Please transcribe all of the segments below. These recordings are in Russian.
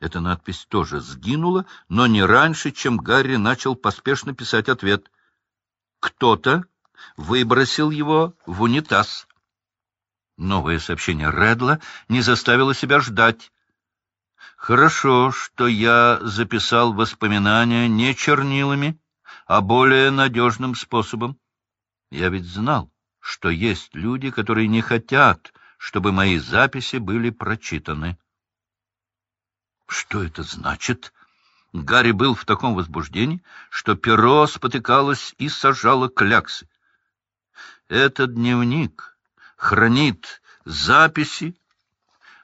Эта надпись тоже сгинула, но не раньше, чем Гарри начал поспешно писать ответ. Кто-то выбросил его в унитаз. Новое сообщение Редла не заставило себя ждать. Хорошо, что я записал воспоминания не чернилами, а более надежным способом. Я ведь знал, что есть люди, которые не хотят, чтобы мои записи были прочитаны. Что это значит? Гарри был в таком возбуждении, что перо спотыкалось и сажало кляксы. Этот дневник хранит записи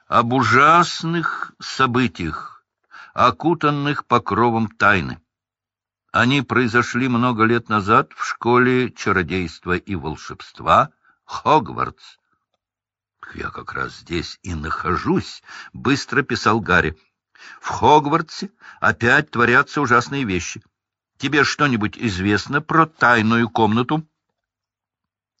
об ужасных событиях, окутанных покровом тайны. Они произошли много лет назад в школе чародейства и волшебства Хогвартс. — Я как раз здесь и нахожусь, — быстро писал Гарри. — В Хогвартсе опять творятся ужасные вещи. Тебе что-нибудь известно про тайную комнату? —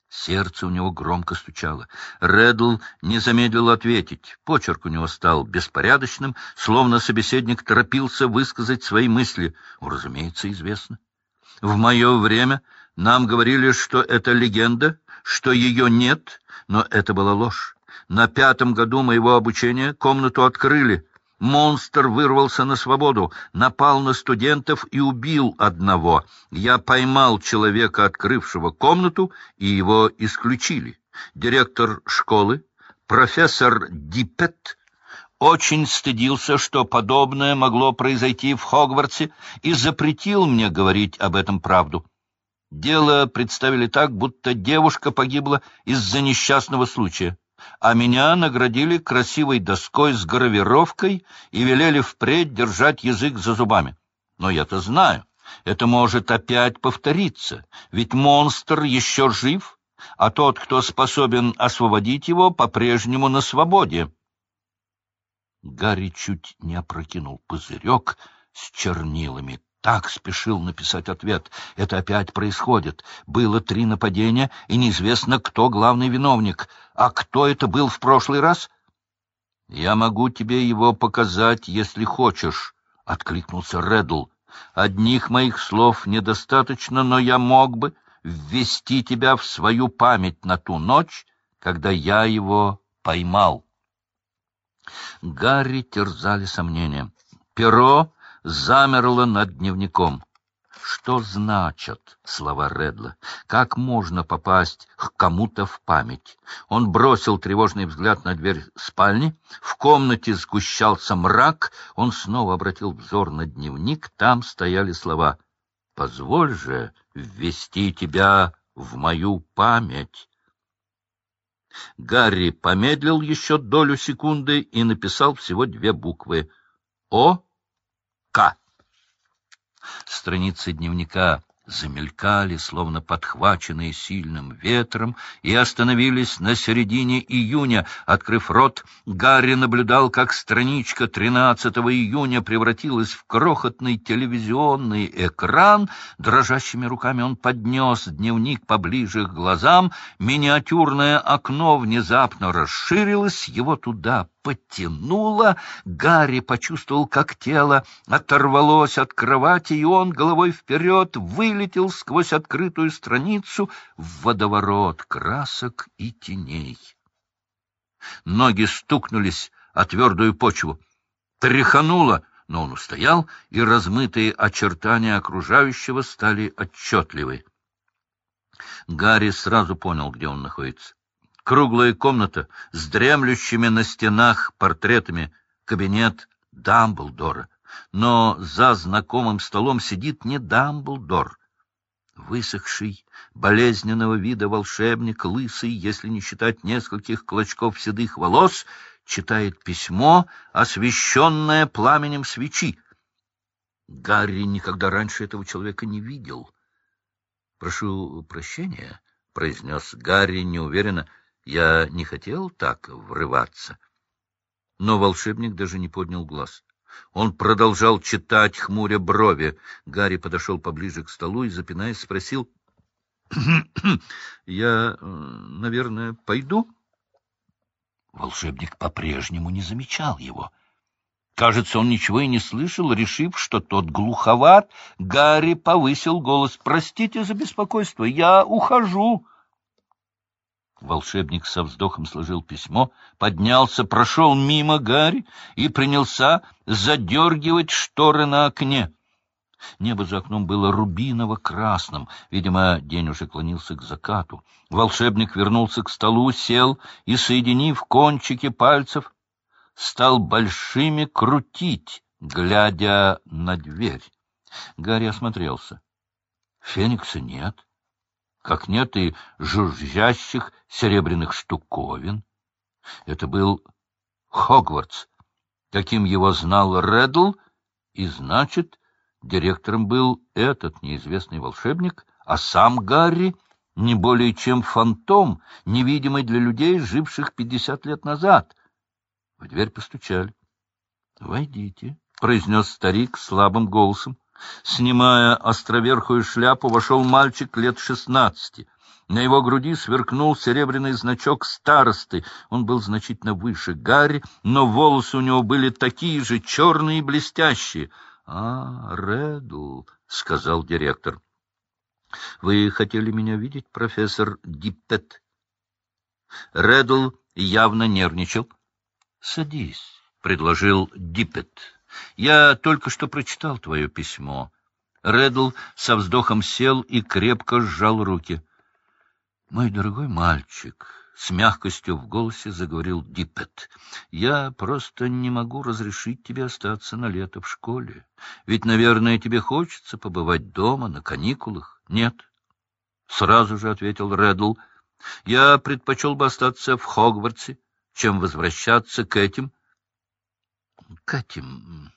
Сердце у него громко стучало. Реддл не замедлил ответить. Почерк у него стал беспорядочным, словно собеседник торопился высказать свои мысли. Разумеется, известно. В мое время нам говорили, что это легенда, что ее нет, но это была ложь. На пятом году моего обучения комнату открыли. Монстр вырвался на свободу, напал на студентов и убил одного. Я поймал человека, открывшего комнату, и его исключили. Директор школы, профессор Диппет, очень стыдился, что подобное могло произойти в Хогвартсе, и запретил мне говорить об этом правду. Дело представили так, будто девушка погибла из-за несчастного случая а меня наградили красивой доской с гравировкой и велели впредь держать язык за зубами. Но я-то знаю, это может опять повториться, ведь монстр еще жив, а тот, кто способен освободить его, по-прежнему на свободе. Гарри чуть не опрокинул пузырек с чернилами так спешил написать ответ. Это опять происходит. Было три нападения, и неизвестно, кто главный виновник. А кто это был в прошлый раз? — Я могу тебе его показать, если хочешь, — откликнулся Реддл. — Одних моих слов недостаточно, но я мог бы ввести тебя в свою память на ту ночь, когда я его поймал. Гарри терзали сомнения. Перо замерла над дневником. Что значат слова Редла? Как можно попасть к кому-то в память? Он бросил тревожный взгляд на дверь спальни. В комнате сгущался мрак. Он снова обратил взор на дневник. Там стояли слова «Позволь же ввести тебя в мою память». Гарри помедлил еще долю секунды и написал всего две буквы «О». Страницы дневника замелькали, словно подхваченные сильным ветром, и остановились на середине июня. Открыв рот, Гарри наблюдал, как страничка 13 июня превратилась в крохотный телевизионный экран. Дрожащими руками он поднес дневник поближе к глазам. Миниатюрное окно внезапно расширилось, его туда потянуло, Гарри почувствовал, как тело оторвалось от кровати, и он головой вперед вылетел сквозь открытую страницу в водоворот красок и теней. Ноги стукнулись о твердую почву. Тряхануло, но он устоял, и размытые очертания окружающего стали отчетливы. Гарри сразу понял, где он находится. Круглая комната с дремлющими на стенах портретами, кабинет Дамблдора. Но за знакомым столом сидит не Дамблдор. Высохший, болезненного вида волшебник, лысый, если не считать нескольких клочков седых волос, читает письмо, освещенное пламенем свечи. Гарри никогда раньше этого человека не видел. — Прошу прощения, — произнес Гарри неуверенно, — я не хотел так врываться. Но волшебник даже не поднял глаз. Он продолжал читать, хмуря брови. Гарри подошел поближе к столу и, запинаясь, спросил, — Я, э, наверное, пойду? Волшебник по-прежнему не замечал его. Кажется, он ничего и не слышал, решив, что тот глуховат. Гарри повысил голос. «Простите за беспокойство, я ухожу». Волшебник со вздохом сложил письмо, поднялся, прошел мимо Гарри и принялся задергивать шторы на окне. Небо за окном было рубиново-красным. Видимо, день уже клонился к закату. Волшебник вернулся к столу, сел и, соединив кончики пальцев, стал большими крутить, глядя на дверь. Гарри осмотрелся. Феникса нет, как нет и жужжащих серебряных штуковин. Это был Хогвартс, каким его знал Реддл, и, значит, директором был этот неизвестный волшебник, а сам Гарри не более чем фантом, невидимый для людей, живших пятьдесят лет назад. В дверь постучали. — Войдите, — произнес старик слабым голосом. Снимая островерхую шляпу, вошел мальчик лет шестнадцати. На его груди сверкнул серебряный значок старосты. Он был значительно выше Гарри, но волосы у него были такие же черные и блестящие. — А, Редл, — сказал директор. — Вы хотели меня видеть, профессор Диппет? Редл явно нервничал. — Садись, — предложил Диппет. — Я только что прочитал твое письмо. Редл со вздохом сел и крепко сжал руки. — Мой дорогой мальчик, — с мягкостью в голосе заговорил Диппет, — я просто не могу разрешить тебе остаться на лето в школе. Ведь, наверное, тебе хочется побывать дома на каникулах. Нет? — сразу же ответил Редл. — Я предпочел бы остаться в Хогвартсе чем возвращаться к этим... — К этим...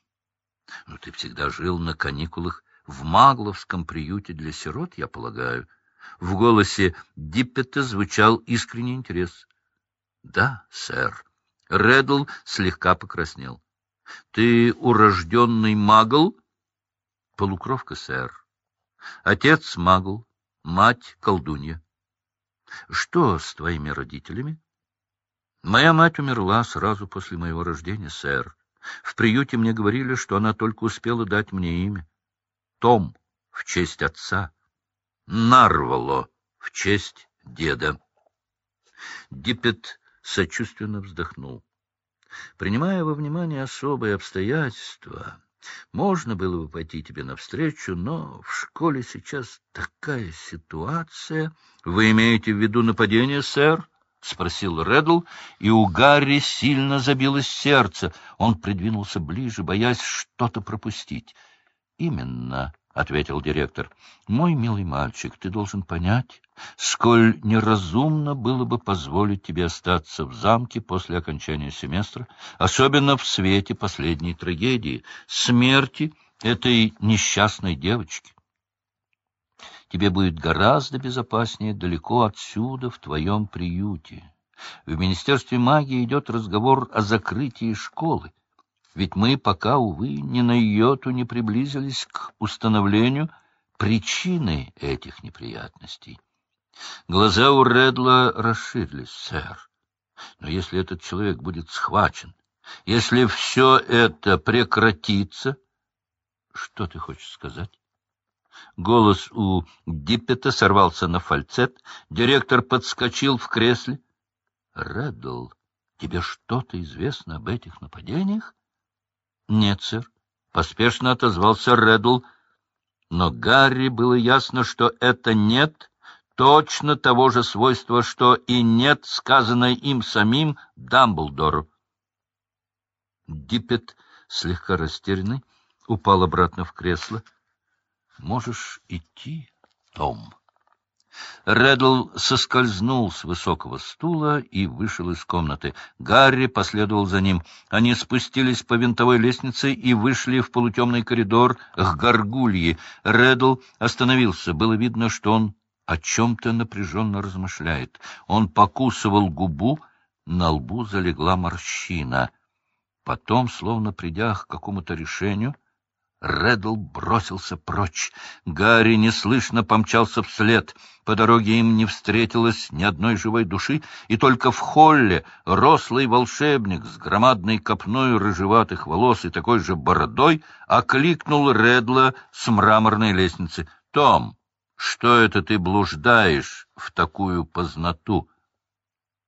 Ну, ты всегда жил на каникулах в Магловском приюте для сирот, я полагаю. В голосе Диппета звучал искренний интерес. — Да, сэр. Реддл слегка покраснел. — Ты урожденный магл? — Полукровка, сэр. Отец магл, мать колдунья. — Что с твоими родителями? — Моя мать умерла сразу после моего рождения, сэр. В приюте мне говорили, что она только успела дать мне имя. Том в честь отца, Нарвало в честь деда. Диппет сочувственно вздохнул. Принимая во внимание особые обстоятельства, можно было бы пойти тебе навстречу, но в школе сейчас такая ситуация. Вы имеете в виду нападение, сэр? — спросил Реддл, и у Гарри сильно забилось сердце. Он придвинулся ближе, боясь что-то пропустить. — Именно, — ответил директор. — Мой милый мальчик, ты должен понять, сколь неразумно было бы позволить тебе остаться в замке после окончания семестра, особенно в свете последней трагедии — смерти этой несчастной девочки тебе будет гораздо безопаснее далеко отсюда, в твоем приюте. В Министерстве магии идет разговор о закрытии школы, ведь мы пока, увы, ни на йоту не приблизились к установлению причины этих неприятностей. Глаза у Редла расширились, сэр. Но если этот человек будет схвачен, если все это прекратится... Что ты хочешь сказать? Голос у Диппета сорвался на фальцет. Директор подскочил в кресле. — Реддл, тебе что-то известно об этих нападениях? — Нет, сэр. Поспешно отозвался Реддл. Но Гарри было ясно, что это «нет» точно того же свойства, что и «нет», сказанное им самим Дамблдору. Диппет, слегка растерянный, упал обратно в кресло. Можешь идти, Том. Реддл соскользнул с высокого стула и вышел из комнаты. Гарри последовал за ним. Они спустились по винтовой лестнице и вышли в полутемный коридор к горгулье. Реддл остановился. Было видно, что он о чем-то напряженно размышляет. Он покусывал губу, на лбу залегла морщина. Потом, словно придя к какому-то решению, Реддл бросился прочь. Гарри неслышно помчался вслед. По дороге им не встретилось ни одной живой души, и только в холле рослый волшебник с громадной копной рыжеватых волос и такой же бородой окликнул Редла с мраморной лестницы. — Том, что это ты блуждаешь в такую познату?